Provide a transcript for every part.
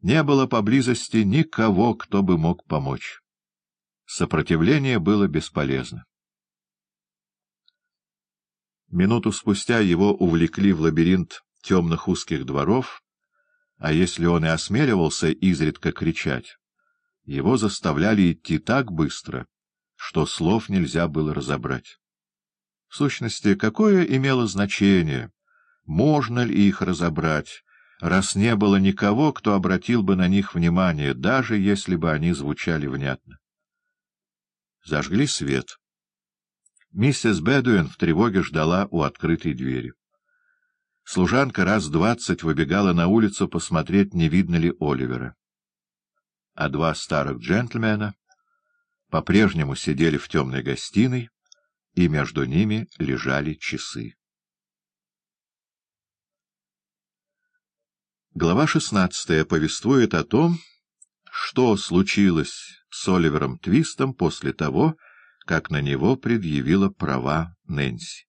Не было поблизости никого, кто бы мог помочь. Сопротивление было бесполезно. Минуту спустя его увлекли в лабиринт темных узких дворов, а если он и осмеливался изредка кричать, его заставляли идти так быстро, что слов нельзя было разобрать. В сущности, какое имело значение, можно ли их разобрать, раз не было никого, кто обратил бы на них внимание, даже если бы они звучали внятно. Зажгли свет. Миссис Бедуин в тревоге ждала у открытой двери. Служанка раз двадцать выбегала на улицу посмотреть, не видно ли Оливера. А два старых джентльмена по-прежнему сидели в темной гостиной, и между ними лежали часы. Глава шестнадцатая повествует о том, что случилось с Оливером Твистом после того, как на него предъявила права Нэнси.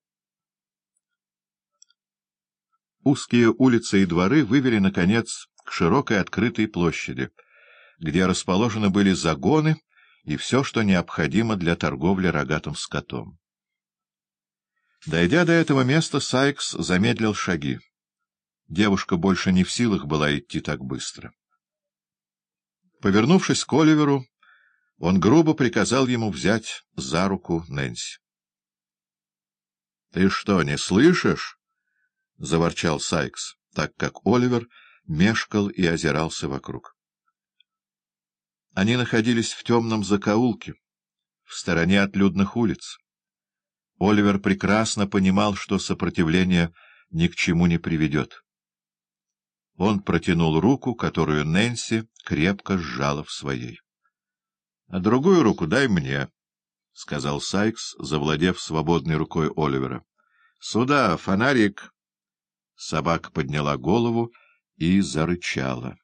Узкие улицы и дворы вывели, наконец, к широкой открытой площади, где расположены были загоны и все, что необходимо для торговли рогатым скотом. Дойдя до этого места, Сайкс замедлил шаги. Девушка больше не в силах была идти так быстро. Повернувшись к Оливеру, он грубо приказал ему взять за руку Нэнси. — Ты что, не слышишь? — заворчал Сайкс, так как Оливер мешкал и озирался вокруг. Они находились в темном закоулке, в стороне от людных улиц. Оливер прекрасно понимал, что сопротивление ни к чему не приведет. Он протянул руку, которую Нэнси крепко сжала в своей. — А другую руку дай мне, — сказал Сайкс, завладев свободной рукой Оливера. — Сюда, фонарик! Собака подняла голову и зарычала.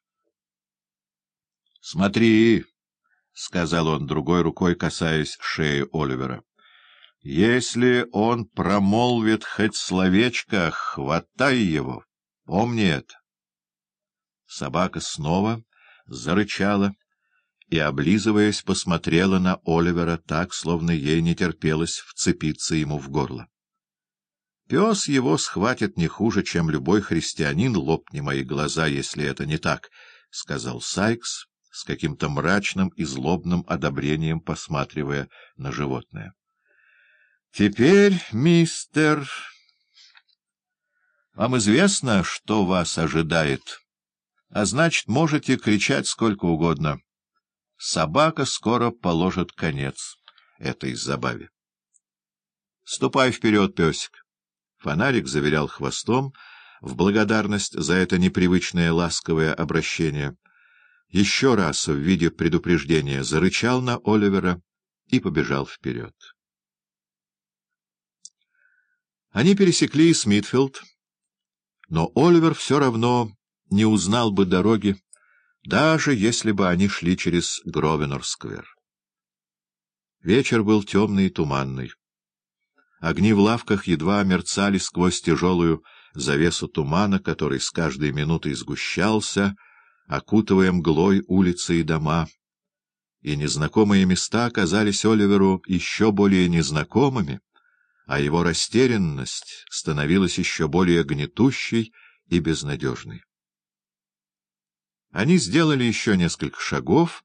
— Смотри! — сказал он другой рукой, касаясь шеи Оливера. — Если он промолвит хоть словечко, хватай его. Помни это. Собака снова зарычала и, облизываясь, посмотрела на Оливера так, словно ей не терпелось вцепиться ему в горло. Пес его схватит не хуже, чем любой христианин, лопни мои глаза, если это не так, — сказал Сайкс, с каким-то мрачным и злобным одобрением посматривая на животное. — Теперь, мистер, вам известно, что вас ожидает? — а значит, можете кричать сколько угодно. Собака скоро положит конец этой забаве. Ступай вперед, песик. Фонарик заверял хвостом в благодарность за это непривычное ласковое обращение. Еще раз в виде предупреждения зарычал на Оливера и побежал вперед. Они пересекли Смитфилд, но Оливер все равно не узнал бы дороги, даже если бы они шли через Гровенор-сквер. Вечер был темный и туманный. Огни в лавках едва мерцали сквозь тяжелую завесу тумана, который с каждой минутой сгущался, окутывая мглой улицы и дома. И незнакомые места оказались Оливеру еще более незнакомыми, а его растерянность становилась еще более гнетущей и безнадежной. Они сделали еще несколько шагов,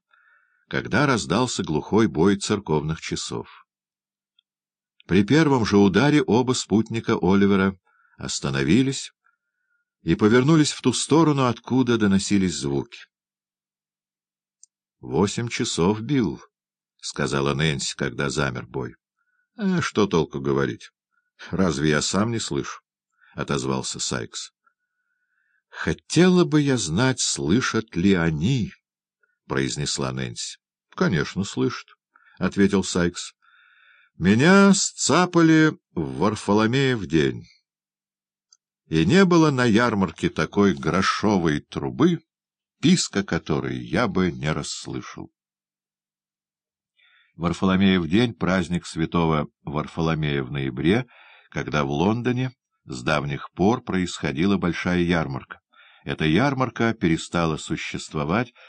когда раздался глухой бой церковных часов. При первом же ударе оба спутника Оливера остановились и повернулись в ту сторону, откуда доносились звуки. — Восемь часов бил, — сказала Нэнси, когда замер бой. «А — Что толку говорить? Разве я сам не слышу? — отозвался Сайкс. — Хотела бы я знать, слышат ли они, — произнесла Нэнси. — Конечно, слышат, — ответил Сайкс. — Меня сцапали в Варфоломеев день. И не было на ярмарке такой грошовой трубы, писка которой я бы не расслышал. Варфоломеев день — праздник святого Варфоломея в ноябре, когда в Лондоне с давних пор происходила большая ярмарка эта ярмарка перестала существовать